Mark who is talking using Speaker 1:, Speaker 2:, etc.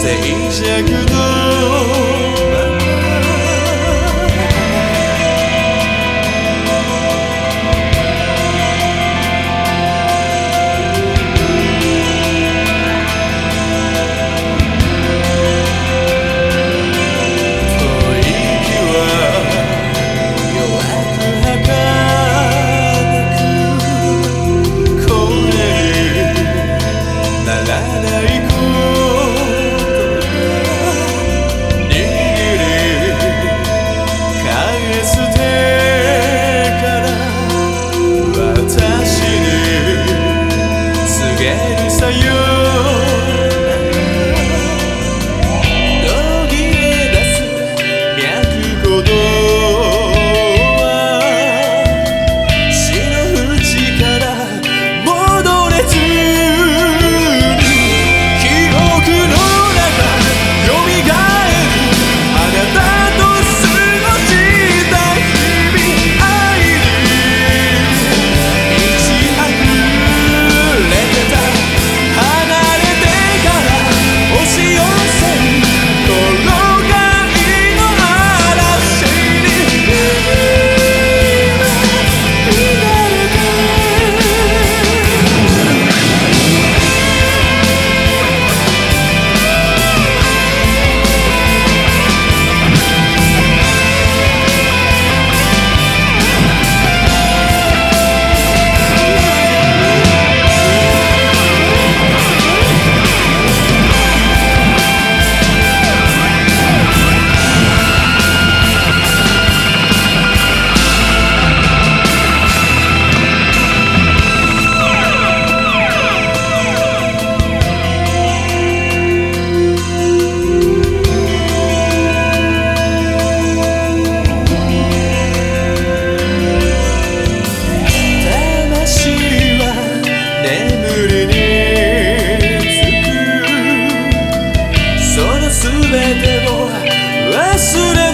Speaker 1: Seja que so you 全てを忘れ